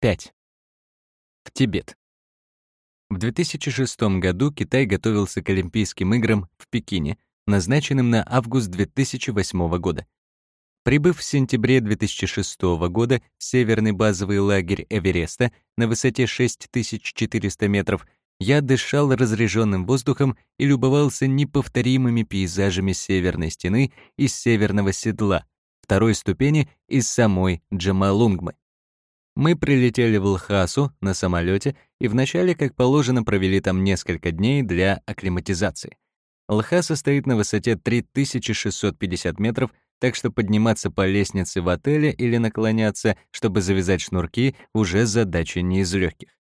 5. В Тибет. В 2006 году Китай готовился к Олимпийским играм в Пекине, назначенным на август 2008 года. Прибыв в сентябре 2006 года в северный базовый лагерь Эвереста на высоте 6400 метров, я дышал разреженным воздухом и любовался неповторимыми пейзажами северной стены из северного седла, второй ступени из самой Джамалунгмы. Мы прилетели в Лхасу на самолете и вначале, как положено, провели там несколько дней для акклиматизации. Лхаса стоит на высоте 3650 метров, так что подниматься по лестнице в отеле или наклоняться, чтобы завязать шнурки, уже задача не из легких.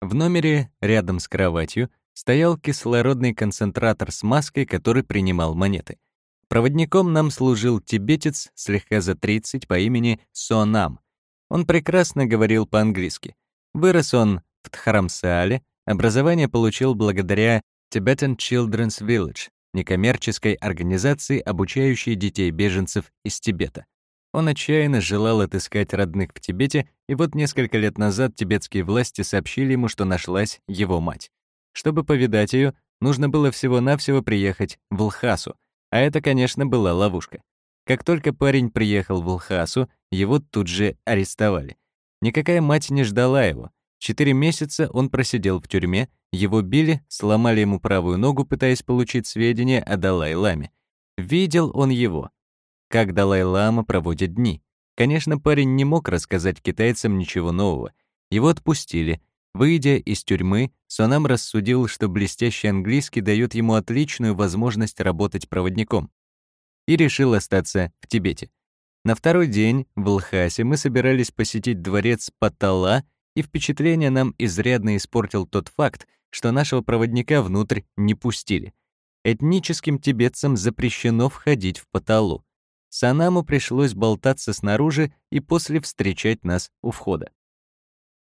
В номере, рядом с кроватью, стоял кислородный концентратор с маской, который принимал монеты. Проводником нам служил тибетец слегка за 30 по имени Сонам — он прекрасно говорил по-английски. Вырос он в Тхарамсаале, образование получил благодаря Tibetan Children's Village, некоммерческой организации, обучающей детей-беженцев из Тибета. Он отчаянно желал отыскать родных в Тибете, и вот несколько лет назад тибетские власти сообщили ему, что нашлась его мать. Чтобы повидать ее, нужно было всего-навсего приехать в Лхасу, а это, конечно, была ловушка. Как только парень приехал в Лхасу, его тут же арестовали. Никакая мать не ждала его. Четыре месяца он просидел в тюрьме, его били, сломали ему правую ногу, пытаясь получить сведения о Далай-ламе. Видел он его. Как Далай-лама проводит дни. Конечно, парень не мог рассказать китайцам ничего нового. Его отпустили. Выйдя из тюрьмы, Сонам рассудил, что блестящий английский дает ему отличную возможность работать проводником и решил остаться в Тибете. На второй день в Лхасе мы собирались посетить дворец Патала, и впечатление нам изрядно испортил тот факт, что нашего проводника внутрь не пустили. Этническим тибетцам запрещено входить в Паталу. Санаму пришлось болтаться снаружи и после встречать нас у входа.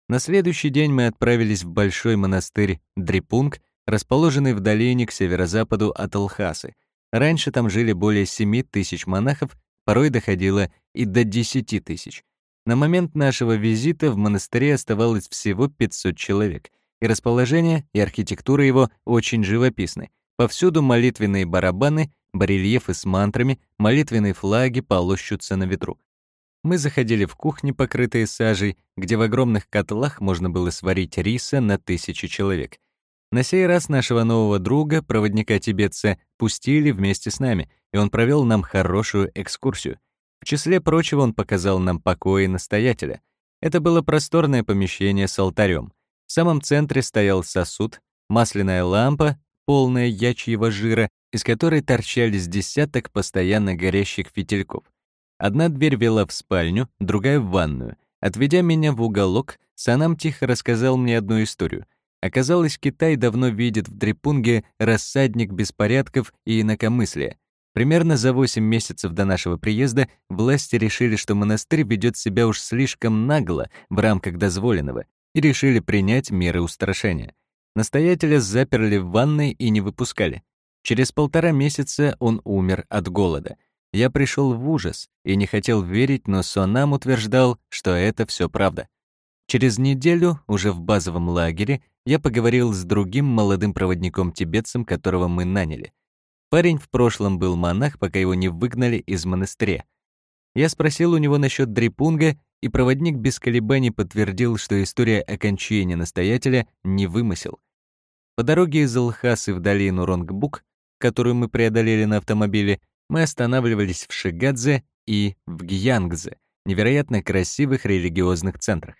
На следующий день мы отправились в большой монастырь Дрипунг, расположенный в долине к северо-западу от Лхасы, Раньше там жили более 7 тысяч монахов, порой доходило и до 10 тысяч. На момент нашего визита в монастыре оставалось всего 500 человек, и расположение и архитектура его очень живописны. Повсюду молитвенные барабаны, барельефы с мантрами, молитвенные флаги полощутся на ветру. Мы заходили в кухни, покрытые сажей, где в огромных котлах можно было сварить риса на тысячи человек — на сей раз нашего нового друга, проводника тибетца, пустили вместе с нами, и он провел нам хорошую экскурсию. В числе прочего он показал нам покои настоятеля. Это было просторное помещение с алтарем. В самом центре стоял сосуд, масляная лампа, полная ячьего жира, из которой торчались десяток постоянно горящих фитильков. Одна дверь вела в спальню, другая — в ванную. Отведя меня в уголок, Санам тихо рассказал мне одну историю. Оказалось, Китай давно видит в Дрипунге рассадник беспорядков и инакомыслия. Примерно за 8 месяцев до нашего приезда власти решили, что монастырь ведет себя уж слишком нагло в рамках дозволенного, и решили принять меры устрашения. Настоятеля заперли в ванной и не выпускали. Через полтора месяца он умер от голода. Я пришел в ужас и не хотел верить, но Сонам утверждал, что это все правда. Через неделю, уже в базовом лагере, я поговорил с другим молодым проводником-тибетцем, которого мы наняли. Парень в прошлом был монах, пока его не выгнали из монастыря. Я спросил у него насчет Дрипунга, и проводник без колебаний подтвердил, что история окончания настоятеля не вымысел. По дороге из Лхасы в долину Ронгбук, которую мы преодолели на автомобиле, мы останавливались в Шигадзе и в Гьянгзе, невероятно красивых религиозных центрах.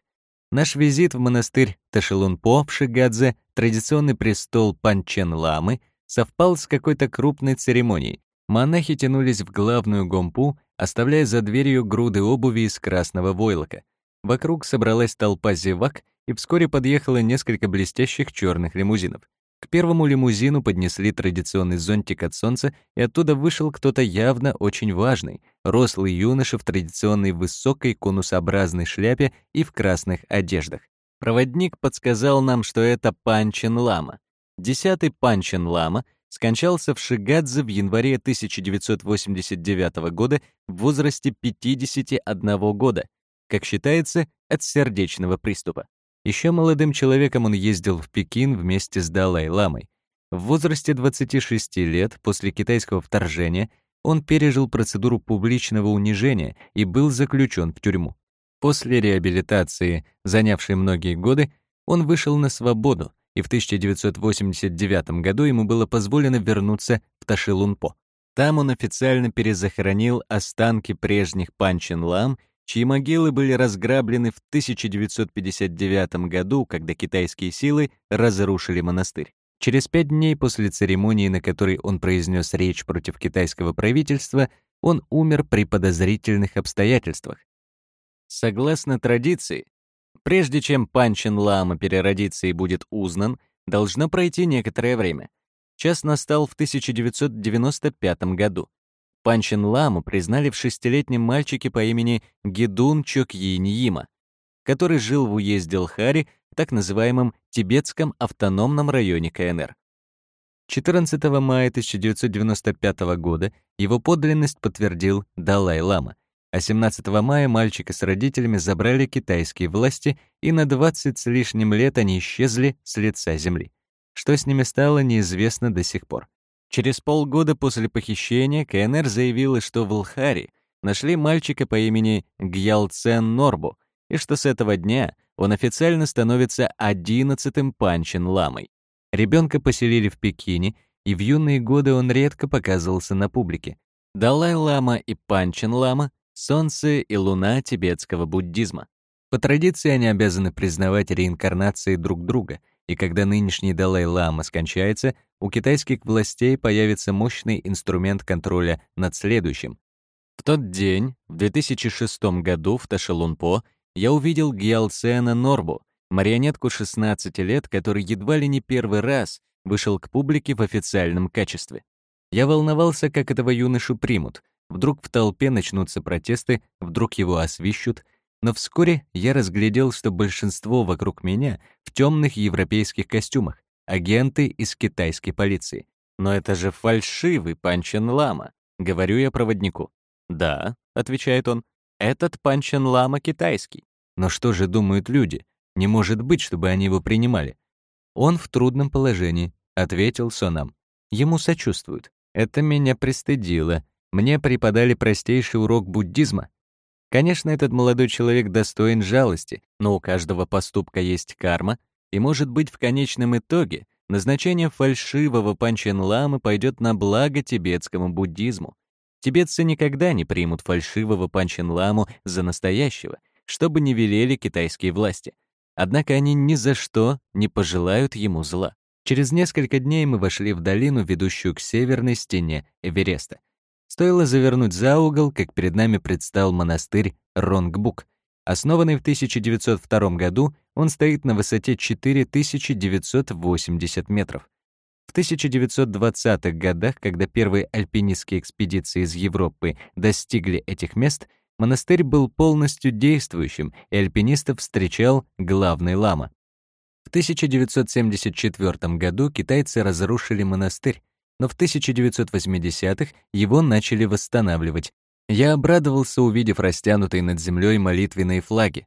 Наш визит в монастырь Ташелунпо в Шигадзе, традиционный престол Панчен-ламы, совпал с какой-то крупной церемонией. Монахи тянулись в главную гомпу, оставляя за дверью груды обуви из красного войлока. Вокруг собралась толпа зевак, и вскоре подъехало несколько блестящих черных лимузинов. К первому лимузину поднесли традиционный зонтик от солнца, и оттуда вышел кто-то явно очень важный, рослый юноша в традиционной высокой конусообразной шляпе и в красных одеждах. Проводник подсказал нам, что это Панчен Лама. Десятый Панчен Лама скончался в Шигадзе в январе 1989 года в возрасте 51 года. как считается, от сердечного приступа. Еще молодым человеком он ездил в Пекин вместе с Далай-ламой. В возрасте 26 лет после китайского вторжения он пережил процедуру публичного унижения и был заключен в тюрьму. После реабилитации, занявшей многие годы, он вышел на свободу, и в 1989 году ему было позволено вернуться в Ташилунпо. Там он официально перезахоронил останки прежних Панчин Лам, чьи могилы были разграблены в 1959 году, когда китайские силы разрушили монастырь. Через пять дней после церемонии, на которой он произнес речь против китайского правительства, он умер при подозрительных обстоятельствах. Согласно традиции, прежде чем Панчин Лама переродится и будет узнан, должно пройти некоторое время. Час настал в 1995 году. Панчин Ламу признали в шестилетнем мальчике по имени Гидун Чокьиньима, который жил в уезде Лхари так называемом Тибетском автономном районе КНР. 14 мая 1995 года его подлинность подтвердил Далай-лама, а 17 мая мальчика с родителями забрали китайские власти, и на 20 с лишним лет они исчезли с лица земли. Что с ними стало, неизвестно до сих пор. Через полгода после похищения КНР заявила, что в Лхари нашли мальчика по имени Гьялцен Норбу, и что с этого дня он официально становится одиннадцатым Панчин Ламой. Ребенка поселили в Пекине, и в юные годы он редко показывался на публике. Далай-лама и Панчин Лама — солнце и луна тибетского буддизма. По традиции они обязаны признавать реинкарнации друг друга, и когда нынешний Далай-лама скончается, у китайских властей появится мощный инструмент контроля над следующим. В тот день, в 2006 году в Ташелунпо, я увидел Гьялцена Норбу, марионетку 16 лет, который едва ли не первый раз вышел к публике в официальном качестве. Я волновался, как этого юношу примут. Вдруг в толпе начнутся протесты, вдруг его освищут, но вскоре я разглядел, что большинство вокруг меня в темных европейских костюмах, агенты из китайской полиции. «Но это же фальшивый Панчен Лама», — говорю я проводнику. «Да», — отвечает он, этот Панчен Лама китайский. Но что же думают люди? Не может быть, чтобы они его принимали. Он в трудном положении, ответил Сонам. Ему сочувствуют. Это меня пристыдило. Мне преподали простейший урок буддизма. Конечно, этот молодой человек достоин жалости, но у каждого поступка есть карма, и, может быть, в конечном итоге назначение фальшивого панчен-ламы пойдет на благо тибетскому буддизму. Тибетцы никогда не примут фальшивого Панчин-ламу за настоящего, что бы ни велели китайские власти. Однако они ни за что не пожелают ему зла. Через несколько дней мы вошли в долину, ведущую к северной стене Эвереста. Стоило завернуть за угол, как перед нами предстал монастырь Ронгбук. Основанный в 1902 году, он стоит на высоте 4980 метров. В 1920-х годах, когда первые альпинистские экспедиции из Европы достигли этих мест, монастырь был полностью действующим, и альпинистов встречал главный лама. В 1974 году китайцы разрушили монастырь, но в 1980-х его начали восстанавливать. Я обрадовался, увидев растянутые над землей молитвенные флаги.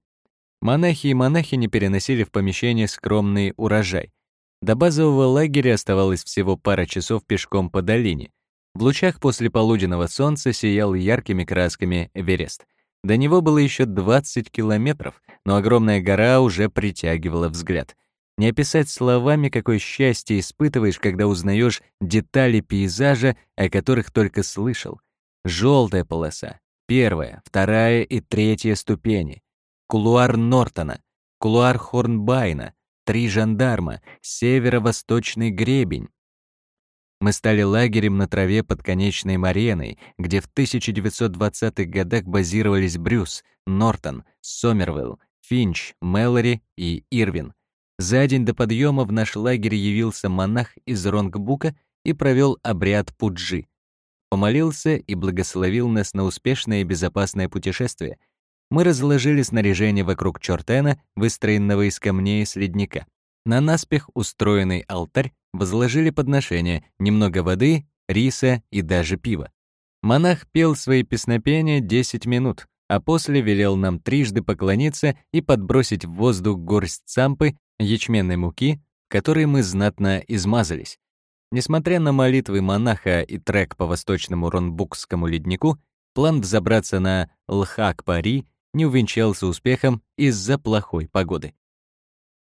Монахи и монахини переносили в помещение скромный урожай, до базового лагеря оставалось всего пара часов пешком по долине. В лучах после полуденного солнца сиял яркими красками Эверест. До него было еще 20 километров, но огромная гора уже притягивала взгляд. Не описать словами, какое счастье испытываешь, когда узнаешь детали пейзажа, о которых только слышал. Желтая полоса, первая, вторая и третья ступени, кулуар Нортона, кулуар Хорнбайна, три жандарма, северо-восточный гребень. Мы стали лагерем на траве под конечной Мареной, где в 1920-х годах базировались Брюс, Нортон, Сомервилл, Финч, Мэлори и Ирвин. За день до подъема в наш лагерь явился монах из Ронгбука и провел обряд пуджи. Помолился и благословил нас на успешное и безопасное путешествие — мы разложили снаряжение вокруг чертена, выстроенного из камней с ледника. На наспех устроенный алтарь возложили подношения, немного воды, риса и даже пива. Монах пел свои песнопения 10 минут, а после велел нам трижды поклониться и подбросить в воздух горсть цампы, ячменной муки, которой мы знатно измазались. Несмотря на молитвы монаха и трек по восточному Ронбукскому леднику, план взобраться на Лхак-Пари не увенчался успехом из-за плохой погоды.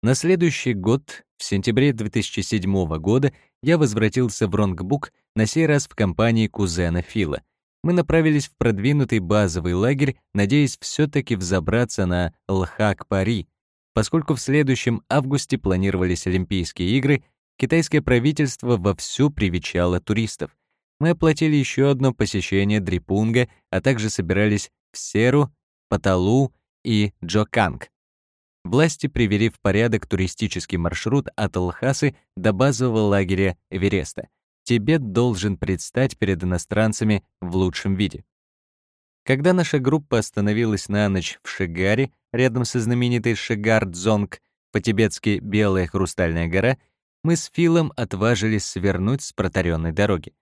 На следующий год, в сентябре 2007 года, я возвратился в Ронгбук, на сей раз в компании кузена Фила. Мы направились в продвинутый базовый лагерь, надеясь все таки взобраться на Лхак-Пари, поскольку в следующем августе планировались Олимпийские игры, китайское правительство вовсю привечало туристов. Мы оплатили еще одно посещение Дрипунга, а также собирались в Серу, Паталу и Джоканг. Власти привели в порядок туристический маршрут от Лхасы до базового лагеря Эвереста. Тибет должен предстать перед иностранцами в лучшем виде. Когда наша группа остановилась на ночь в Шигаре, рядом со знаменитой Шигар-Дзонг, по-тибетски «Белая хрустальная гора», мы с Филом отважились свернуть с протаренной дороги.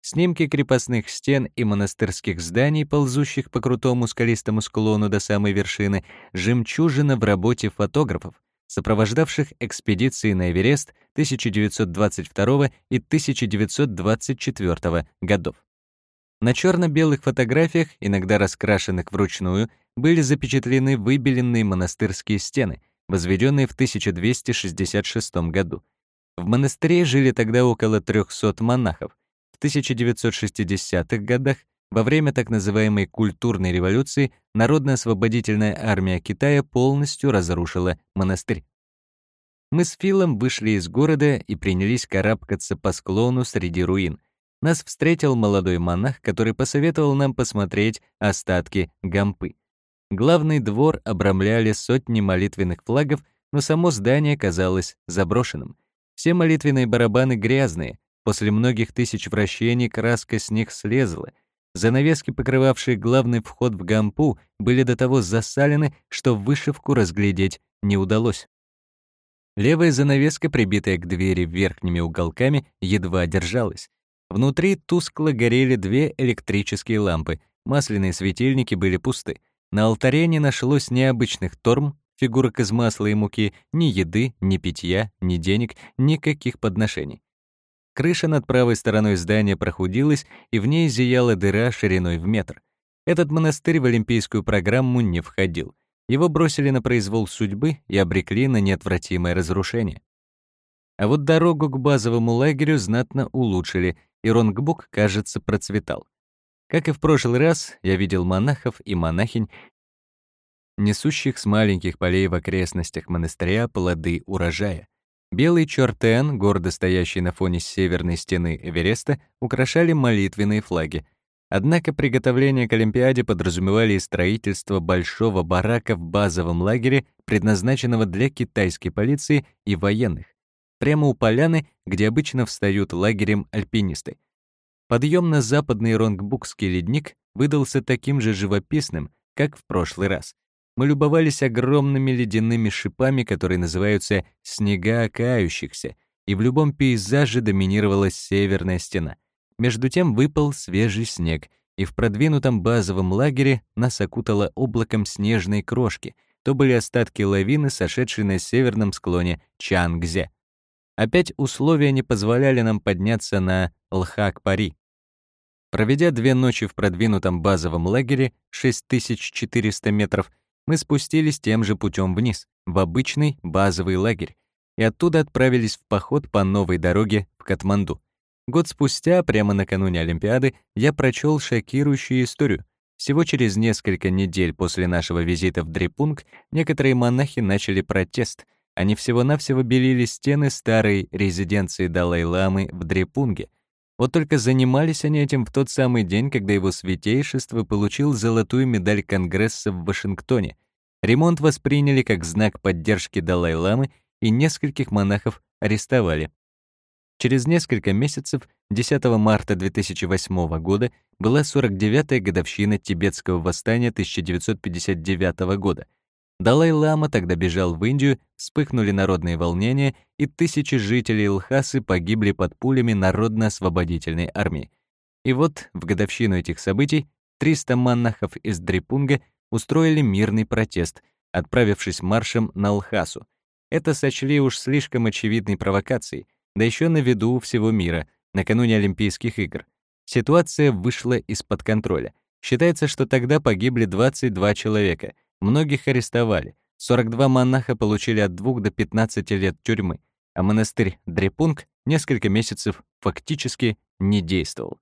Снимки крепостных стен и монастырских зданий, ползущих по крутому скалистому склону до самой вершины, жемчужина в работе фотографов, сопровождавших экспедиции на Эверест 1922 и 1924 годов. На черно-белых фотографиях, иногда раскрашенных вручную, были запечатлены выбеленные монастырские стены, возведенные в 1266 году. В монастыре жили тогда около 300 монахов, 1960-х годах, во время так называемой культурной революции, Народно-освободительная армия Китая полностью разрушила монастырь. Мы с Филом вышли из города и принялись карабкаться по склону среди руин. Нас встретил молодой монах, который посоветовал нам посмотреть остатки Гампы. Главный двор обрамляли сотни молитвенных флагов, но само здание казалось заброшенным. Все молитвенные барабаны грязные, После многих тысяч вращений краска с них слезла. Занавески, покрывавшие главный вход в гампу, были до того засалены, что вышивку разглядеть не удалось. Левая занавеска, прибитая к двери верхними уголками, едва держалась. Внутри тускло горели две электрические лампы, масляные светильники были пусты. На алтаре не нашлось ни обычных торм, фигурок из масла и муки, ни еды, ни питья, ни денег, никаких подношений. Крыша над правой стороной здания прохудилась, и в ней зияла дыра шириной в метр. Этот монастырь в олимпийскую программу не входил. Его бросили на произвол судьбы и обрекли на неотвратимое разрушение. А вот дорогу к базовому лагерю знатно улучшили, и Ронгбук, кажется, процветал. Как и в прошлый раз, я видел монахов и монахинь, несущих с маленьких полей в окрестностях монастыря плоды урожая. Белый чертен, гордо стоящий на фоне северной стены Эвереста, украшали молитвенные флаги. Однако приготовления к Олимпиаде подразумевали и строительство большого барака в базовом лагере, предназначенного для китайской полиции и военных, прямо у поляны, где обычно встают лагерем альпинисты. Подъем на западный Ронгбукский ледник выдался таким же живописным, как в прошлый раз мы любовались огромными ледяными шипами, которые называются «снега окающихся», и в любом пейзаже доминировала северная стена. Между тем выпал свежий снег, и в продвинутом базовом лагере нас окутало облаком снежной крошки, то были остатки лавины, сошедшей на северном склоне Чангзе. Опять условия не позволяли нам подняться на Лхак-Пари. Проведя две ночи в продвинутом базовом лагере, 6400 метров, мы спустились тем же путем вниз, в обычный базовый лагерь, и оттуда отправились в поход по новой дороге в Катманду. Год спустя, прямо накануне Олимпиады, я прочел шокирующую историю. Всего через несколько недель после нашего визита в Дрипунг некоторые монахи начали протест. Они всего-навсего белили стены старой резиденции Далай-ламы в Дрипунге — вот только занимались они этим в тот самый день, когда его святейшество получил золотую медаль Конгресса в Вашингтоне. Ремонт восприняли как знак поддержки Далай-ламы и нескольких монахов арестовали. Через несколько месяцев, 10 марта 2008 года, была 49-я годовщина тибетского восстания 1959 года — Далай-лама тогда бежал в Индию, вспыхнули народные волнения, и тысячи жителей Лхасы погибли под пулями Народно-освободительной армии. И вот, в годовщину этих событий, 300 маннахов из Дрипунга устроили мирный протест, отправившись маршем на Лхасу. Это сочли уж слишком очевидной провокацией, да еще на виду всего мира, накануне Олимпийских игр. Ситуация вышла из-под контроля. Считается, что тогда погибли 22 человека, многих арестовали, 42 монаха получили от 2 до 15 лет тюрьмы, а монастырь Дрепунг несколько месяцев фактически не действовал.